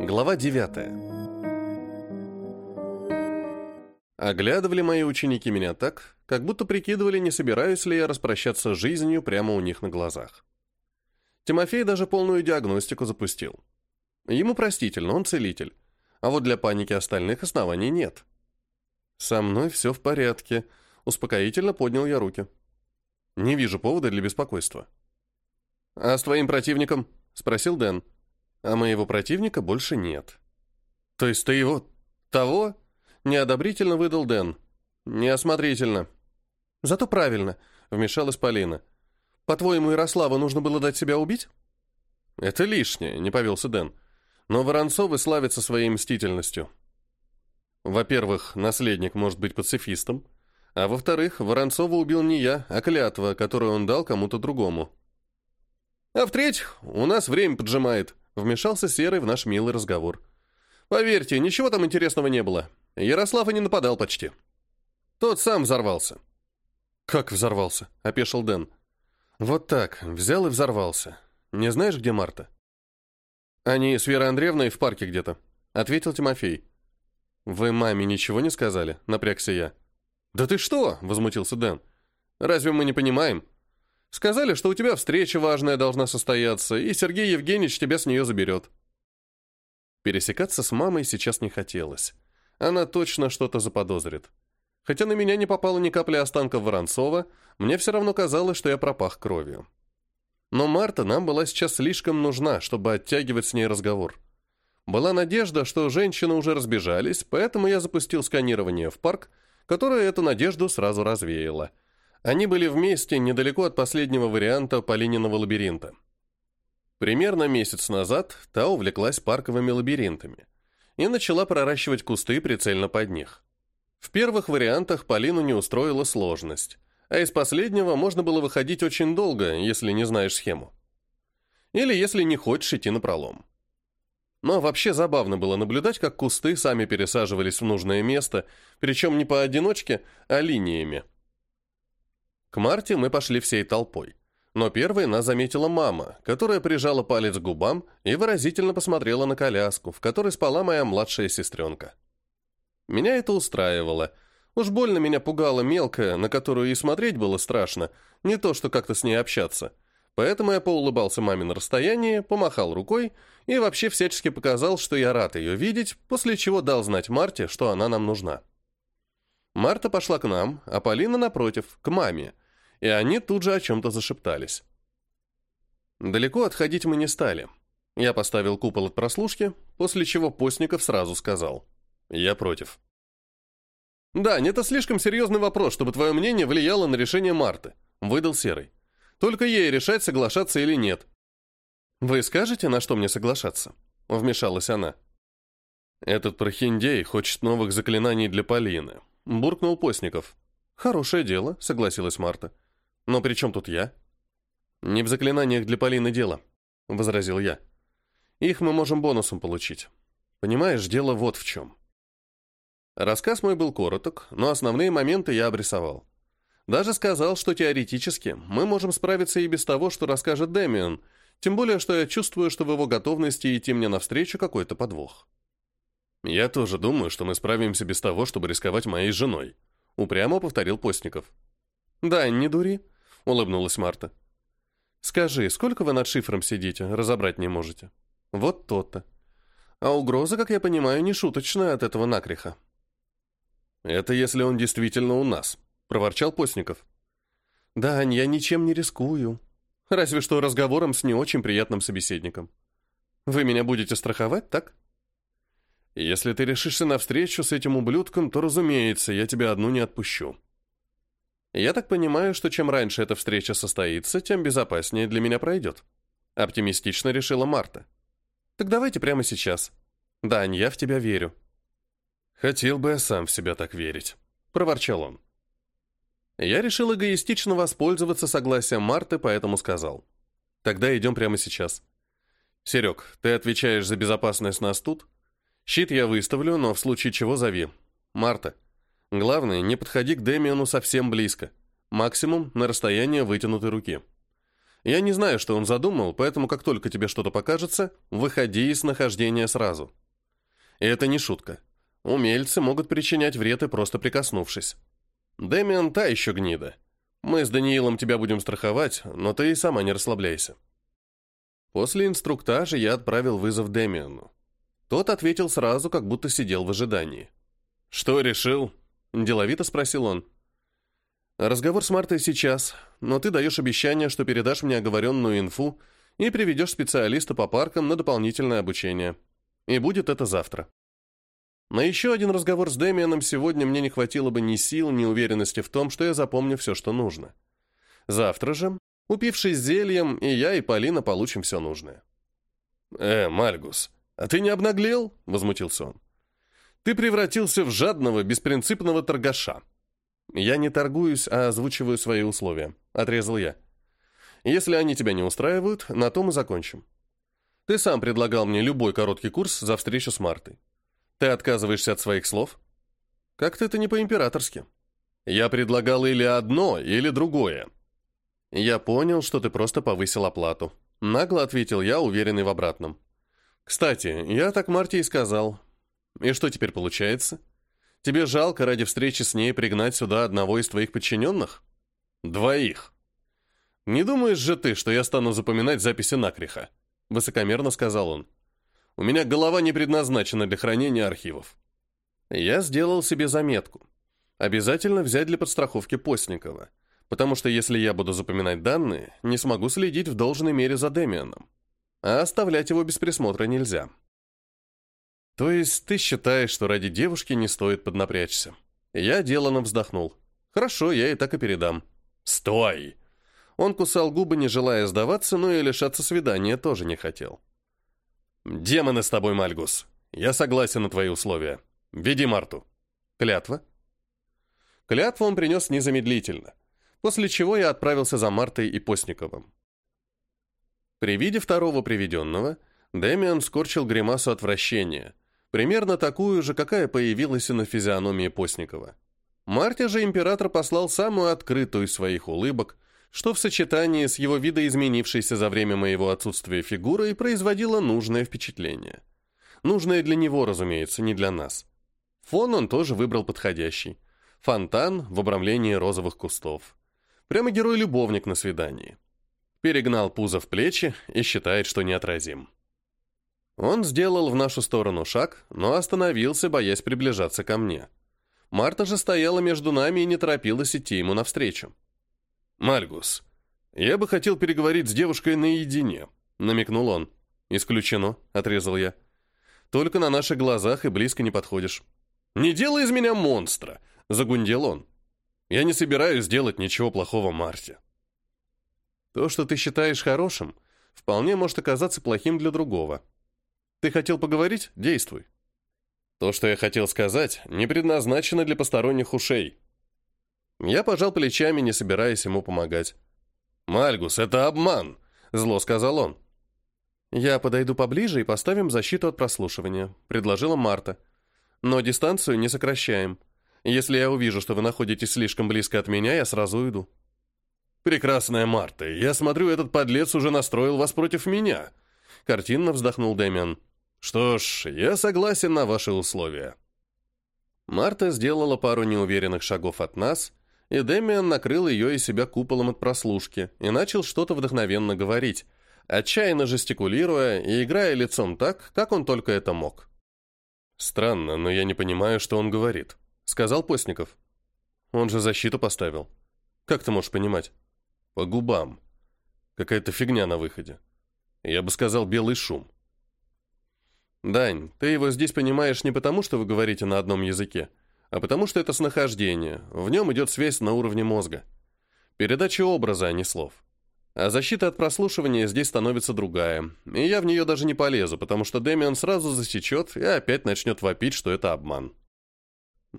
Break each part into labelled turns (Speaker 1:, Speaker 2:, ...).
Speaker 1: Глава 9. Оглядывали мои ученики меня так, как будто прикидывали, не собираюсь ли я распрощаться с жизнью прямо у них на глазах. Тимофей даже полную диагностику запустил. Ему простительно, он целитель. А вот для паники остальных оснований нет. «Со мной все в порядке», — успокоительно поднял я руки. «Не вижу повода для беспокойства». «А с твоим противником?» — спросил Дэн. «А моего противника больше нет». «То есть ты его... того?» — неодобрительно выдал Дэн. «Неосмотрительно». «Зато правильно», — вмешалась Полина. «По-твоему, Ярослава нужно было дать себя убить?» «Это лишнее», — не повелся Дэн. «Но Воронцовы славятся своей мстительностью». Во-первых, наследник может быть пацифистом, а во-вторых, Воронцова убил не я, а клятва, которую он дал кому-то другому. А в-третьих, у нас время поджимает, вмешался Серый в наш милый разговор. Поверьте, ничего там интересного не было. Ярослав и не нападал почти. Тот сам взорвался. Как взорвался? опешил Дэн. Вот так, взял и взорвался. Не знаешь, где Марта? Они с Верой Андреевной в парке где-то, ответил Тимофей. Вы маме ничего не сказали? напрягся я. Да ты что? возмутился Дэн. Разве мы не понимаем? Сказали, что у тебя встреча важная должна состояться, и Сергей Евгеньевич тебя с нее заберет. Пересекаться с мамой сейчас не хотелось. Она точно что-то заподозрит. Хотя на меня не попало ни капли останков Воронцова, мне все равно казалось, что я пропах кровью. Но Марта нам была сейчас слишком нужна, чтобы оттягивать с ней разговор. Была надежда, что женщины уже разбежались, поэтому я запустил сканирование в парк, которое эту надежду сразу развеяло – они были вместе недалеко от последнего варианта Полининого лабиринта. Примерно месяц назад та увлеклась парковыми лабиринтами и начала проращивать кусты прицельно под них. В первых вариантах Полину не устроила сложность, а из последнего можно было выходить очень долго, если не знаешь схему. Или если не хочешь идти на пролом. Но вообще забавно было наблюдать, как кусты сами пересаживались в нужное место, причем не поодиночке, а линиями – к Марте мы пошли всей толпой. Но первой нас заметила мама, которая прижала палец к губам и выразительно посмотрела на коляску, в которой спала моя младшая сестренка. Меня это устраивало. Уж больно меня пугала мелкая, на которую и смотреть было страшно, не то что как-то с ней общаться. Поэтому я поулыбался маме на расстоянии, помахал рукой и вообще всячески показал, что я рад ее видеть, после чего дал знать Марте, что она нам нужна. Марта пошла к нам, а Полина, напротив, к маме, и они тут же о чем-то зашептались. Далеко отходить мы не стали. Я поставил купол от прослушки, после чего Постников сразу сказал. «Я против». «Да, это слишком серьезный вопрос, чтобы твое мнение влияло на решение Марты», — выдал Серый. «Только ей решать, соглашаться или нет». «Вы скажете, на что мне соглашаться?» — вмешалась она. «Этот прохиндей хочет новых заклинаний для Полины», буркнул Постников. «Хорошее дело», — согласилась Марта. «Но при чем тут я?» «Не в заклинаниях для Полины дело», — возразил я. «Их мы можем бонусом получить. Понимаешь, дело вот в чем». Рассказ мой был короток, но основные моменты я обрисовал. Даже сказал, что теоретически мы можем справиться и без того, что расскажет Дэмиан, тем более, что я чувствую, что в его готовности идти мне навстречу какой-то подвох. «Я тоже думаю, что мы справимся без того, чтобы рисковать моей женой», — упрямо повторил Постников. «Да, не дури», — улыбнулась Марта. «Скажи, сколько вы над шифром сидите, разобрать не можете?» «Вот то-то. А угроза, как я понимаю, не шуточная от этого накриха». «Это если он действительно у нас», — проворчал Постников. «Да, я ничем не рискую. Разве что разговором с не очень приятным собеседником. Вы меня будете страховать, так?» Если ты решишься на встречу с этим ублюдком, то, разумеется, я тебя одну не отпущу. Я так понимаю, что чем раньше эта встреча состоится, тем безопаснее для меня пройдет. Оптимистично решила Марта. Так давайте прямо сейчас. Дань, я в тебя верю. Хотел бы я сам в себя так верить, проворчал он. Я решил эгоистично воспользоваться согласием Марты, поэтому сказал. Тогда идем прямо сейчас. Серег, ты отвечаешь за безопасность нас тут? Щит я выставлю, но в случае чего зови. Марта. Главное, не подходи к Демиону совсем близко. Максимум на расстояние вытянутой руки. Я не знаю, что он задумал, поэтому как только тебе что-то покажется, выходи из нахождения сразу. И это не шутка. Умельцы могут причинять вред и просто прикоснувшись. Дэмиан та еще гнида. Мы с Даниилом тебя будем страховать, но ты и сама не расслабляйся. После инструктажа я отправил вызов Дэмиану. Тот ответил сразу, как будто сидел в ожидании. «Что решил?» – деловито спросил он. «Разговор с Мартой сейчас, но ты даешь обещание, что передашь мне оговоренную инфу и приведешь специалиста по паркам на дополнительное обучение. И будет это завтра». На еще один разговор с Дэмианом сегодня мне не хватило бы ни сил, ни уверенности в том, что я запомню все, что нужно. Завтра же, упившись зельем, и я, и Полина получим все нужное. «Э, Мальгус, а ты не обнаглел?» — возмутился он. «Ты превратился в жадного, беспринципного торгаша». «Я не торгуюсь, а озвучиваю свои условия», — отрезал я. «Если они тебя не устраивают, на том и закончим. Ты сам предлагал мне любой короткий курс за встречу с Мартой. Ты отказываешься от своих слов? Как-то это не по-императорски. Я предлагал или одно, или другое. Я понял, что ты просто повысил оплату. Нагло ответил я, уверенный в обратном. Кстати, я так Марте и сказал. И что теперь получается? Тебе жалко ради встречи с ней пригнать сюда одного из твоих подчиненных? Двоих. Не думаешь же ты, что я стану запоминать записи накриха? Высокомерно сказал он. У меня голова не предназначена для хранения архивов. Я сделал себе заметку. Обязательно взять для подстраховки Постникова, потому что если я буду запоминать данные, не смогу следить в должной мере за Демианом. А оставлять его без присмотра нельзя. То есть ты считаешь, что ради девушки не стоит поднапрячься? Я деланно вздохнул. Хорошо, я и так и передам. Стой! Он кусал губы, не желая сдаваться, но и лишаться свидания тоже не хотел. «Демоны с тобой, Мальгус. Я согласен на твои условия. Веди Марту». «Клятва?» Клятву он принес незамедлительно, после чего я отправился за Мартой и Постниковым. При виде второго приведенного, Дэмиан скорчил гримасу отвращения, примерно такую же, какая появилась и на физиономии Постникова. Марте же император послал самую открытую из своих улыбок, что в сочетании с его видоизменившейся за время моего отсутствия фигурой производило нужное впечатление. Нужное для него, разумеется, не для нас. Фон он тоже выбрал подходящий. Фонтан в обрамлении розовых кустов. Прямо герой-любовник на свидании. Перегнал пузо в плечи и считает, что неотразим. Он сделал в нашу сторону шаг, но остановился, боясь приближаться ко мне. Марта же стояла между нами и не торопилась идти ему навстречу. «Мальгус, я бы хотел переговорить с девушкой наедине», — намекнул он. «Исключено», — отрезал я. «Только на наших глазах и близко не подходишь». «Не делай из меня монстра», — загундел он. «Я не собираюсь делать ничего плохого Марте». «То, что ты считаешь хорошим, вполне может оказаться плохим для другого. Ты хотел поговорить? Действуй». То, что я хотел сказать, не предназначено для посторонних ушей. Я пожал плечами, не собираясь ему помогать. «Мальгус, это обман!» — зло сказал он. «Я подойду поближе и поставим защиту от прослушивания», — предложила Марта. «Но дистанцию не сокращаем. Если я увижу, что вы находитесь слишком близко от меня, я сразу уйду». «Прекрасная Марта, я смотрю, этот подлец уже настроил вас против меня», — картинно вздохнул Дэмиан. «Что ж, я согласен на ваши условия». Марта сделала пару неуверенных шагов от нас, и Демиан накрыл ее и себя куполом от прослушки и начал что-то вдохновенно говорить, отчаянно жестикулируя и играя лицом так, как он только это мог. «Странно, но я не понимаю, что он говорит», — сказал Постников. «Он же защиту поставил. Как ты можешь понимать?» «По губам. Какая-то фигня на выходе. Я бы сказал, белый шум». «Дань, ты его здесь понимаешь не потому, что вы говорите на одном языке, а потому что это снахождение, в нем идет связь на уровне мозга. Передача образа, а не слов. А защита от прослушивания здесь становится другая, и я в нее даже не полезу, потому что Дэмиан сразу засечет и опять начнет вопить, что это обман.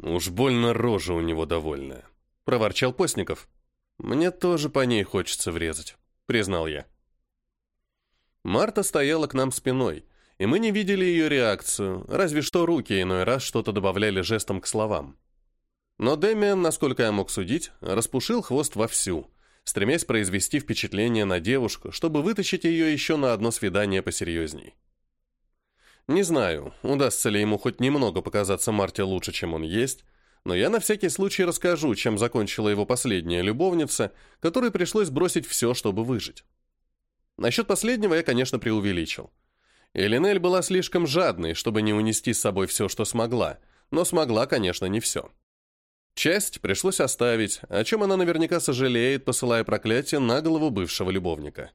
Speaker 1: «Уж больно рожа у него довольная», — проворчал Постников. «Мне тоже по ней хочется врезать», — признал я. Марта стояла к нам спиной, и мы не видели ее реакцию, разве что руки иной раз что-то добавляли жестом к словам. Но Дэмиан, насколько я мог судить, распушил хвост вовсю, стремясь произвести впечатление на девушку, чтобы вытащить ее еще на одно свидание посерьезней. Не знаю, удастся ли ему хоть немного показаться Марте лучше, чем он есть, но я на всякий случай расскажу, чем закончила его последняя любовница, которой пришлось бросить все, чтобы выжить. Насчет последнего я, конечно, преувеличил. Элинель была слишком жадной, чтобы не унести с собой все, что смогла, но смогла, конечно, не все. Часть пришлось оставить, о чем она наверняка сожалеет, посылая проклятие на голову бывшего любовника.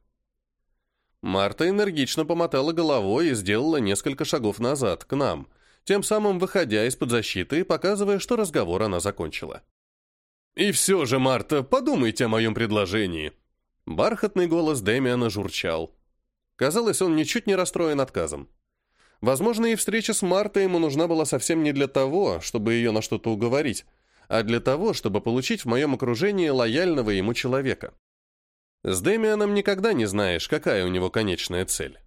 Speaker 1: Марта энергично помотала головой и сделала несколько шагов назад, к нам, тем самым выходя из-под защиты и показывая, что разговор она закончила. «И все же, Марта, подумайте о моем предложении!» Бархатный голос Дэмиана журчал. Казалось, он ничуть не расстроен отказом. Возможно, и встреча с Мартой ему нужна была совсем не для того, чтобы ее на что-то уговорить, а для того, чтобы получить в моем окружении лояльного ему человека. С Дэмианом никогда не знаешь, какая у него конечная цель.